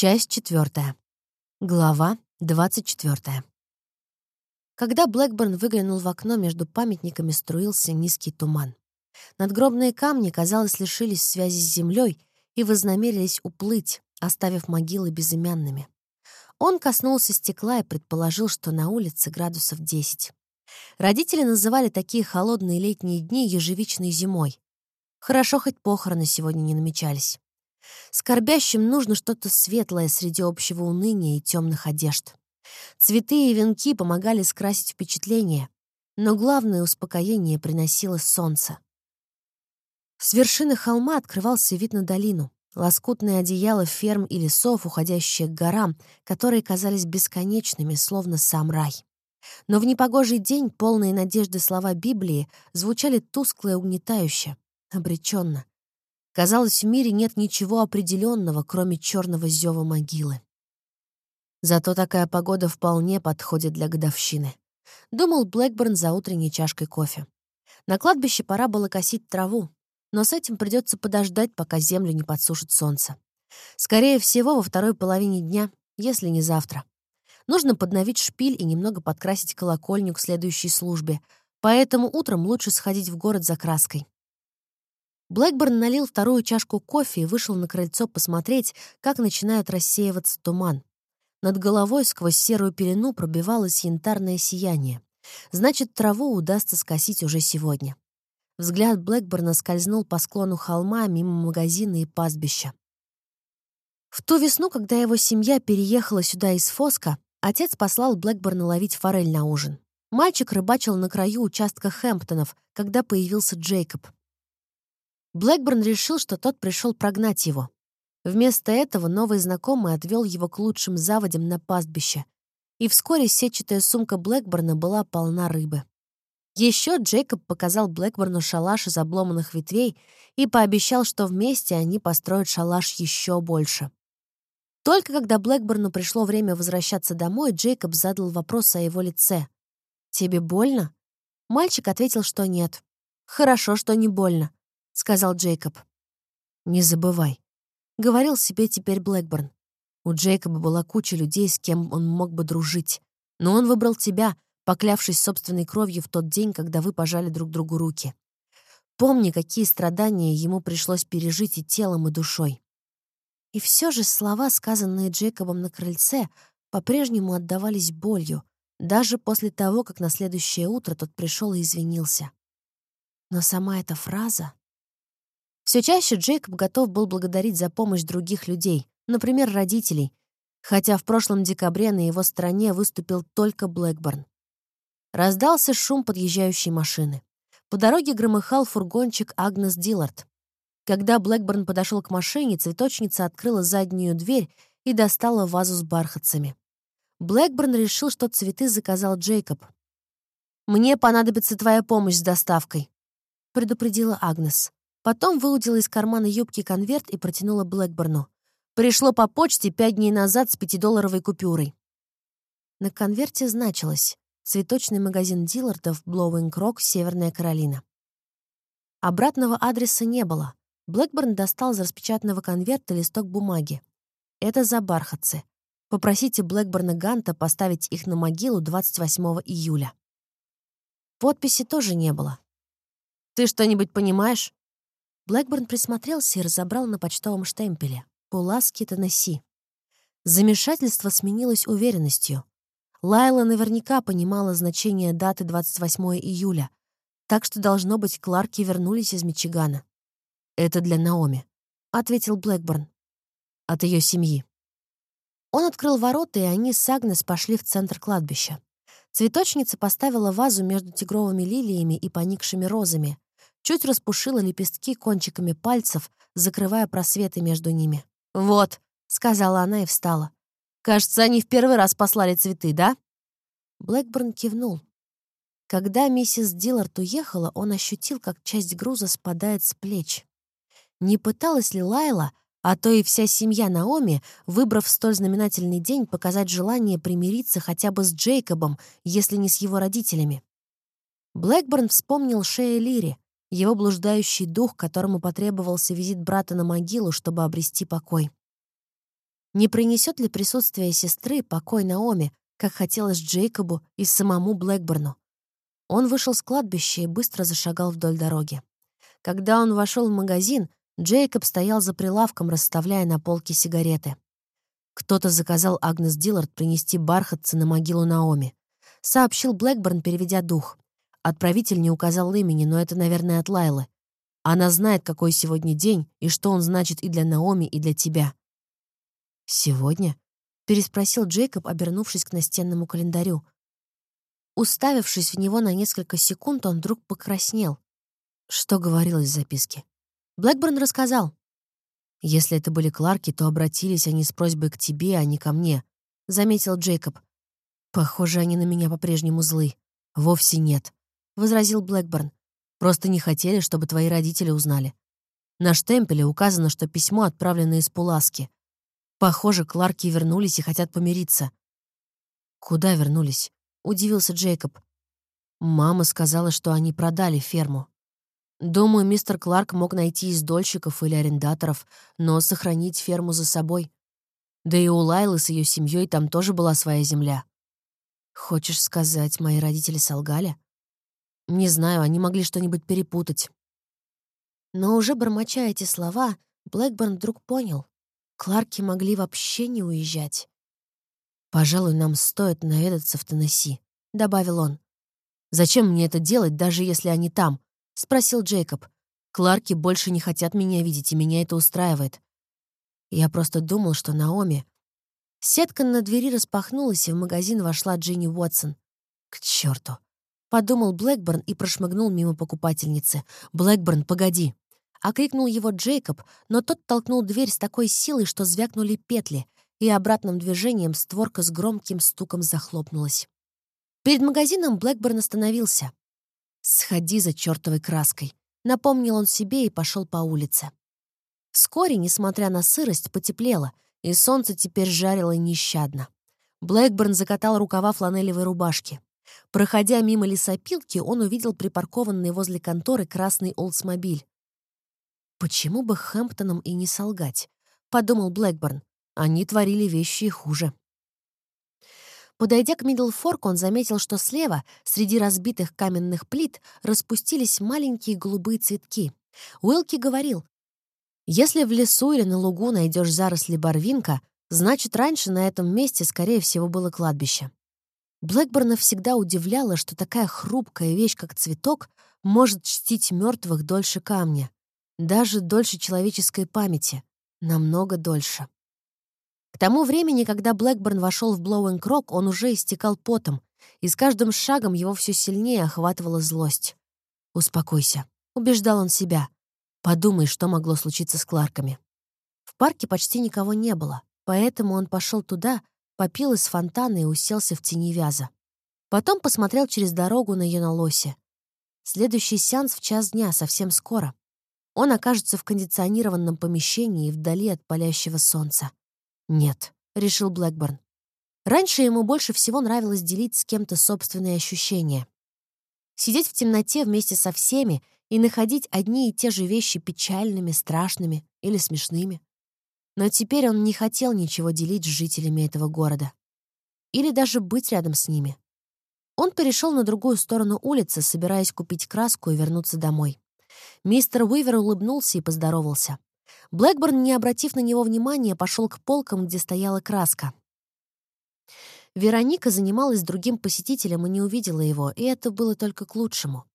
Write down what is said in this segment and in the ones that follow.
Часть четвертая. Глава двадцать четвертая. Когда Блэкборн выглянул в окно, между памятниками струился низкий туман. Надгробные камни, казалось, лишились связи с землей и вознамерились уплыть, оставив могилы безымянными. Он коснулся стекла и предположил, что на улице градусов десять. Родители называли такие холодные летние дни ежевичной зимой. Хорошо, хоть похороны сегодня не намечались. Скорбящим нужно что-то светлое среди общего уныния и темных одежд. Цветы и венки помогали скрасить впечатление, но главное успокоение приносило солнце. С вершины холма открывался вид на долину, лоскутные одеяла ферм и лесов, уходящие к горам, которые казались бесконечными, словно сам рай. Но в непогожий день полные надежды слова Библии звучали тускло и угнетающе, обреченно. Казалось, в мире нет ничего определенного, кроме черного зева могилы. Зато такая погода вполне подходит для годовщины. Думал Блэкборн за утренней чашкой кофе. На кладбище пора было косить траву, но с этим придется подождать, пока землю не подсушит солнце. Скорее всего, во второй половине дня, если не завтра. Нужно подновить шпиль и немного подкрасить колокольню к следующей службе, поэтому утром лучше сходить в город за краской. Блэкборн налил вторую чашку кофе и вышел на крыльцо посмотреть, как начинает рассеиваться туман. Над головой сквозь серую пелену пробивалось янтарное сияние. Значит, траву удастся скосить уже сегодня. Взгляд Блэкборна скользнул по склону холма мимо магазина и пастбища. В ту весну, когда его семья переехала сюда из Фоска, отец послал Блэкборна ловить форель на ужин. Мальчик рыбачил на краю участка Хэмптонов, когда появился Джейкоб — Блэкборн решил, что тот пришел прогнать его. Вместо этого новый знакомый отвел его к лучшим заводям на пастбище, и вскоре сетчатая сумка Блэкборна была полна рыбы. Еще Джейкоб показал Блэкборну шалаш из обломанных ветвей и пообещал, что вместе они построят шалаш еще больше. Только когда Блэкборну пришло время возвращаться домой, Джейкоб задал вопрос о его лице. «Тебе больно?» Мальчик ответил, что нет. «Хорошо, что не больно сказал Джейкоб. «Не забывай», — говорил себе теперь Блэкборн. У Джейкоба была куча людей, с кем он мог бы дружить. Но он выбрал тебя, поклявшись собственной кровью в тот день, когда вы пожали друг другу руки. Помни, какие страдания ему пришлось пережить и телом, и душой. И все же слова, сказанные Джейкобом на крыльце, по-прежнему отдавались болью, даже после того, как на следующее утро тот пришел и извинился. Но сама эта фраза... Все чаще Джейкоб готов был благодарить за помощь других людей, например, родителей, хотя в прошлом декабре на его стороне выступил только Блэкборн. Раздался шум подъезжающей машины. По дороге громыхал фургончик Агнес Диллард. Когда Блэкборн подошел к машине, цветочница открыла заднюю дверь и достала вазу с бархатцами. Блэкборн решил, что цветы заказал Джейкоб. «Мне понадобится твоя помощь с доставкой», — предупредила Агнес. Потом выудила из кармана юбки конверт и протянула Блэкборну. Пришло по почте пять дней назад с пятидолларовой купюрой. На конверте значилось «Цветочный магазин Диллардов, Блоуинг Рок, Северная Каролина». Обратного адреса не было. Блэкборн достал из распечатанного конверта листок бумаги. Это за бархатцы. Попросите Блэкборна Ганта поставить их на могилу 28 июля. Подписи тоже не было. «Ты что-нибудь понимаешь?» Блэкборн присмотрелся и разобрал на почтовом штемпеле «Пуласки, Теннесси». Замешательство сменилось уверенностью. Лайла наверняка понимала значение даты 28 июля, так что, должно быть, Кларки вернулись из Мичигана. «Это для Наоми», — ответил Блэкборн. «От ее семьи». Он открыл ворота, и они с Агнес пошли в центр кладбища. Цветочница поставила вазу между тигровыми лилиями и поникшими розами, чуть распушила лепестки кончиками пальцев, закрывая просветы между ними. «Вот», — сказала она и встала. «Кажется, они в первый раз послали цветы, да?» Блэкборн кивнул. Когда миссис Диллард уехала, он ощутил, как часть груза спадает с плеч. Не пыталась ли Лайла, а то и вся семья Наоми, выбрав столь знаменательный день, показать желание примириться хотя бы с Джейкобом, если не с его родителями? Блэкборн вспомнил Шея Лири, его блуждающий дух, которому потребовался визит брата на могилу, чтобы обрести покой. Не принесет ли присутствие сестры покой Наоми, как хотелось Джейкобу и самому Блэкборну? Он вышел с кладбища и быстро зашагал вдоль дороги. Когда он вошел в магазин, Джейкоб стоял за прилавком, расставляя на полке сигареты. Кто-то заказал Агнес Диллард принести бархатцы на могилу Наоми. Сообщил Блэкборн, переведя дух. Отправитель не указал имени, но это, наверное, от Лайлы. Она знает, какой сегодня день и что он значит и для Наоми, и для тебя. «Сегодня?» — переспросил Джейкоб, обернувшись к настенному календарю. Уставившись в него на несколько секунд, он вдруг покраснел. Что говорилось в записке? Блэкборн рассказал. «Если это были Кларки, то обратились они с просьбой к тебе, а не ко мне», — заметил Джейкоб. «Похоже, они на меня по-прежнему злы». «Вовсе нет», — возразил Блэкборн. «Просто не хотели, чтобы твои родители узнали. На штемпеле указано, что письмо отправлено из Пуласки. Похоже, Кларки вернулись и хотят помириться». «Куда вернулись?» — удивился Джейкоб. «Мама сказала, что они продали ферму. Думаю, мистер Кларк мог найти издольщиков или арендаторов, но сохранить ферму за собой. Да и у Лайлы с ее семьей там тоже была своя земля. Хочешь сказать, мои родители солгали? Не знаю, они могли что-нибудь перепутать. Но уже бормоча эти слова, Блэкборн вдруг понял. Кларки могли вообще не уезжать. «Пожалуй, нам стоит наведаться в Теннесси», — добавил он. «Зачем мне это делать, даже если они там?» — спросил Джейкоб. «Кларки больше не хотят меня видеть, и меня это устраивает. Я просто думал, что Наоми...» Сетка на двери распахнулась, и в магазин вошла Джинни Уотсон. «К черту! Подумал Блэкборн и прошмыгнул мимо покупательницы. «Блэкборн, погоди!» Окрикнул его Джейкоб, но тот толкнул дверь с такой силой, что звякнули петли, и обратным движением створка с громким стуком захлопнулась. Перед магазином Блэкборн остановился. «Сходи за чертовой краской», — напомнил он себе и пошел по улице. Вскоре, несмотря на сырость, потеплело, и солнце теперь жарило нещадно. Блэкборн закатал рукава фланелевой рубашки. Проходя мимо лесопилки, он увидел припаркованный возле конторы красный Олдсмобиль. «Почему бы Хэмптонам и не солгать?» — подумал Блэкборн. Они творили вещи и хуже. Подойдя к Миддлфорк, он заметил, что слева, среди разбитых каменных плит, распустились маленькие голубые цветки. Уилки говорил, «Если в лесу или на лугу найдешь заросли барвинка, значит, раньше на этом месте, скорее всего, было кладбище». Блэкборна всегда удивляло, что такая хрупкая вещь, как цветок, может чтить мертвых дольше камня. Даже дольше человеческой памяти. Намного дольше. К тому времени, когда Блэкборн вошел в Блоуинг Рок, он уже истекал потом, и с каждым шагом его все сильнее охватывала злость. «Успокойся», — убеждал он себя. «Подумай, что могло случиться с Кларками». В парке почти никого не было, поэтому он пошел туда, попил из фонтана и уселся в тени вяза. Потом посмотрел через дорогу на Юнолосе. Следующий сеанс в час дня, совсем скоро. Он окажется в кондиционированном помещении вдали от палящего солнца. «Нет», — решил Блэкборн. Раньше ему больше всего нравилось делить с кем-то собственные ощущения. Сидеть в темноте вместе со всеми и находить одни и те же вещи печальными, страшными или смешными. Но теперь он не хотел ничего делить с жителями этого города. Или даже быть рядом с ними. Он перешел на другую сторону улицы, собираясь купить краску и вернуться домой. Мистер Уивер улыбнулся и поздоровался. Блэкборн, не обратив на него внимания, пошел к полкам, где стояла краска. Вероника занималась другим посетителем и не увидела его, и это было только к лучшему.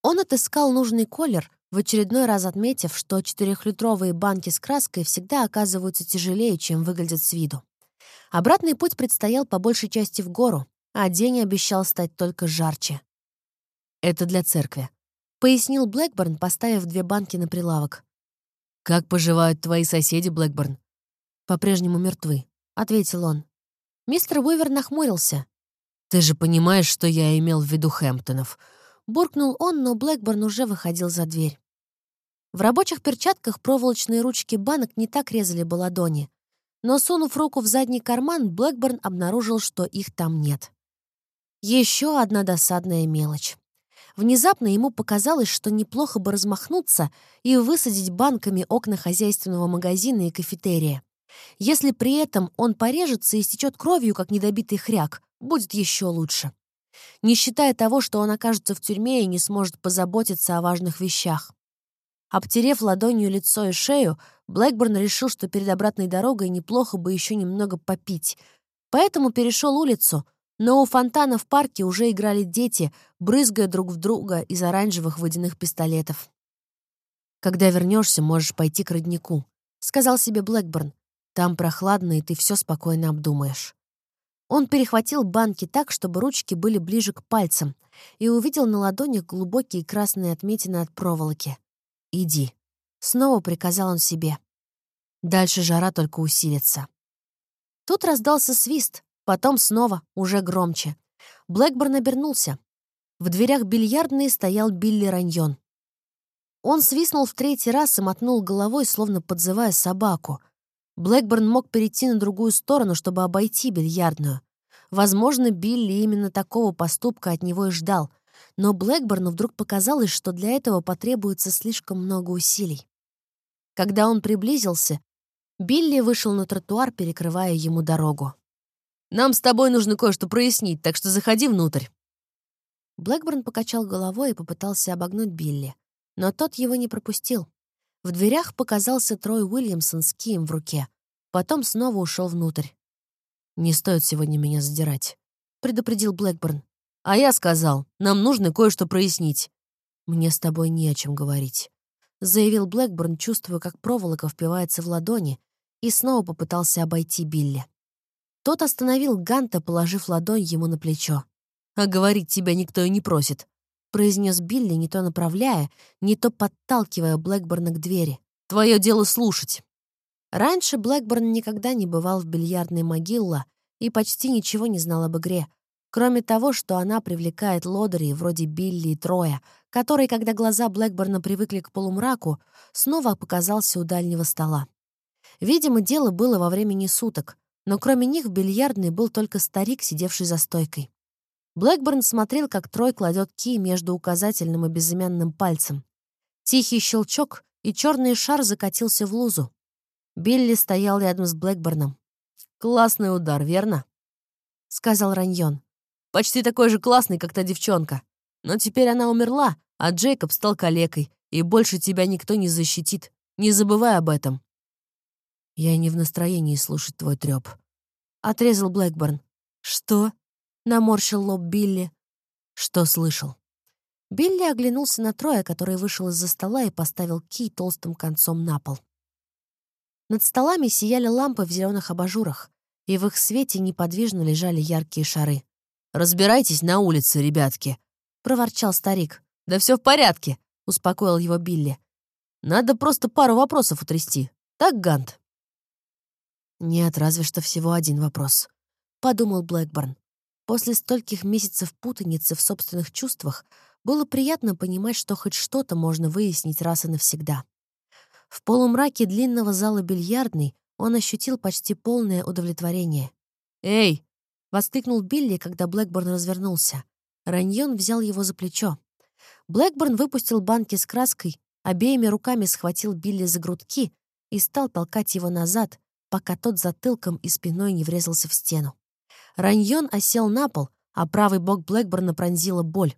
Он отыскал нужный колер, в очередной раз отметив, что четырехлитровые банки с краской всегда оказываются тяжелее, чем выглядят с виду. Обратный путь предстоял по большей части в гору, а день обещал стать только жарче. «Это для церкви», — пояснил Блэкборн, поставив две банки на прилавок. «Как поживают твои соседи, Блэкборн?» «По-прежнему мертвы», — ответил он. Мистер Уивер нахмурился. «Ты же понимаешь, что я имел в виду Хэмптонов?» Буркнул он, но Блэкборн уже выходил за дверь. В рабочих перчатках проволочные ручки банок не так резали бы ладони. Но, сунув руку в задний карман, Блэкборн обнаружил, что их там нет. Еще одна досадная мелочь. Внезапно ему показалось, что неплохо бы размахнуться и высадить банками окна хозяйственного магазина и кафетерия. Если при этом он порежется и стечет кровью, как недобитый хряк, будет еще лучше. Не считая того, что он окажется в тюрьме и не сможет позаботиться о важных вещах. Обтерев ладонью лицо и шею, Блэкборн решил, что перед обратной дорогой неплохо бы еще немного попить. Поэтому перешел улицу, но у фонтана в парке уже играли дети, брызгая друг в друга из оранжевых водяных пистолетов. «Когда вернешься, можешь пойти к роднику», — сказал себе Блэкборн. «Там прохладно, и ты все спокойно обдумаешь». Он перехватил банки так, чтобы ручки были ближе к пальцам, и увидел на ладонях глубокие красные отметины от проволоки. «Иди», — снова приказал он себе. Дальше жара только усилится. Тут раздался свист, потом снова, уже громче. Блэкборн обернулся. В дверях бильярдной стоял Билли Раньон. Он свистнул в третий раз и мотнул головой, словно подзывая собаку. Блэкборн мог перейти на другую сторону, чтобы обойти бильярдную. Возможно, Билли именно такого поступка от него и ждал — но Блэкборну вдруг показалось, что для этого потребуется слишком много усилий. Когда он приблизился, Билли вышел на тротуар, перекрывая ему дорогу. «Нам с тобой нужно кое-что прояснить, так что заходи внутрь». Блэкборн покачал головой и попытался обогнуть Билли, но тот его не пропустил. В дверях показался Трой Уильямсон с кием в руке. Потом снова ушел внутрь. «Не стоит сегодня меня задирать», — предупредил Блэкборн. А я сказал, нам нужно кое-что прояснить. Мне с тобой не о чем говорить. Заявил Блэкборн, чувствуя, как проволока впивается в ладони, и снова попытался обойти Билли. Тот остановил Ганта, положив ладонь ему на плечо. «А говорить тебя никто и не просит», — произнес Билли, не то направляя, не то подталкивая Блэкборна к двери. «Твое дело слушать». Раньше Блэкборн никогда не бывал в бильярдной Могилла и почти ничего не знал об игре, Кроме того, что она привлекает лодырей вроде Билли и Троя, который, когда глаза Блэкборна привыкли к полумраку, снова показался у дальнего стола. Видимо, дело было во времени суток, но кроме них в бильярдной был только старик, сидевший за стойкой. Блэкборн смотрел, как Трой кладет ки между указательным и безымянным пальцем. Тихий щелчок, и черный шар закатился в лузу. Билли стоял рядом с Блэкборном. «Классный удар, верно?» — сказал Раньон. Почти такой же классный, как та девчонка. Но теперь она умерла, а Джейкоб стал калекой, и больше тебя никто не защитит. Не забывай об этом. Я не в настроении слушать твой трёп. Отрезал Блэкборн. Что? Наморщил лоб Билли. Что слышал? Билли оглянулся на Троя, который вышел из-за стола и поставил кий толстым концом на пол. Над столами сияли лампы в зеленых абажурах, и в их свете неподвижно лежали яркие шары. «Разбирайтесь на улице, ребятки», — проворчал старик. «Да все в порядке», — успокоил его Билли. «Надо просто пару вопросов утрясти. Так, Гант?» «Нет, разве что всего один вопрос», — подумал Блэкборн. После стольких месяцев путаницы в собственных чувствах было приятно понимать, что хоть что-то можно выяснить раз и навсегда. В полумраке длинного зала бильярдной он ощутил почти полное удовлетворение. «Эй, Воскликнул Билли, когда Блэкборн развернулся. Раньон взял его за плечо. Блэкборн выпустил банки с краской, обеими руками схватил Билли за грудки и стал толкать его назад, пока тот затылком и спиной не врезался в стену. Раньон осел на пол, а правый бок Блэкборна пронзила боль.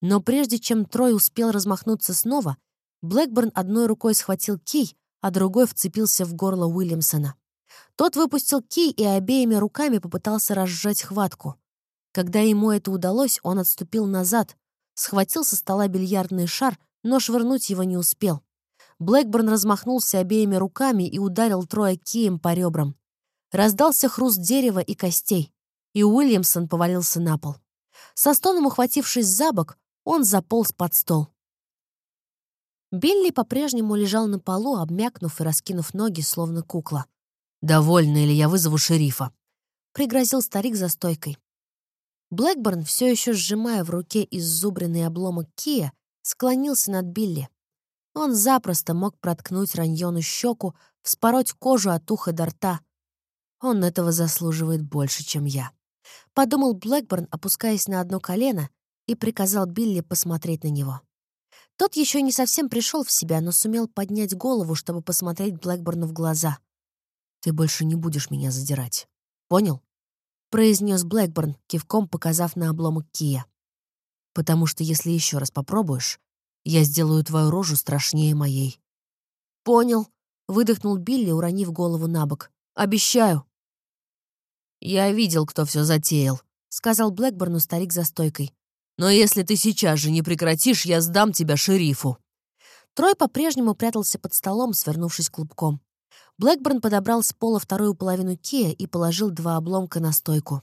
Но прежде чем Трой успел размахнуться снова, Блэкборн одной рукой схватил кий, а другой вцепился в горло Уильямсона. Тот выпустил кий и обеими руками попытался разжать хватку. Когда ему это удалось, он отступил назад, схватил со стола бильярдный шар, но швырнуть его не успел. Блэкборн размахнулся обеими руками и ударил Троя кием по ребрам. Раздался хруст дерева и костей, и Уильямсон повалился на пол. Со стоном ухватившись за бок, он заполз под стол. Билли по-прежнему лежал на полу, обмякнув и раскинув ноги, словно кукла. «Довольно, или я вызову шерифа», — пригрозил старик за стойкой. Блэкборн, все еще сжимая в руке иззубренный обломок Кия, склонился над Билли. Он запросто мог проткнуть раньону щеку, вспороть кожу от уха до рта. Он этого заслуживает больше, чем я. Подумал Блэкборн, опускаясь на одно колено, и приказал Билли посмотреть на него. Тот еще не совсем пришел в себя, но сумел поднять голову, чтобы посмотреть Блэкборну в глаза. Ты больше не будешь меня задирать. Понял? произнес Блэкборн, кивком показав на обломок кия. «Потому что если еще раз попробуешь, я сделаю твою рожу страшнее моей». «Понял», — выдохнул Билли, уронив голову на бок. «Обещаю». «Я видел, кто все затеял», — сказал Блэкборну старик за стойкой. «Но если ты сейчас же не прекратишь, я сдам тебя шерифу». Трой по-прежнему прятался под столом, свернувшись клубком. Блэкборн подобрал с пола вторую половину Кия и положил два обломка на стойку.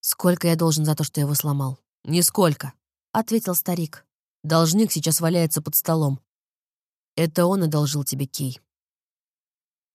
«Сколько я должен за то, что я его сломал?» «Нисколько», — ответил старик. «Должник сейчас валяется под столом. Это он одолжил тебе Кей.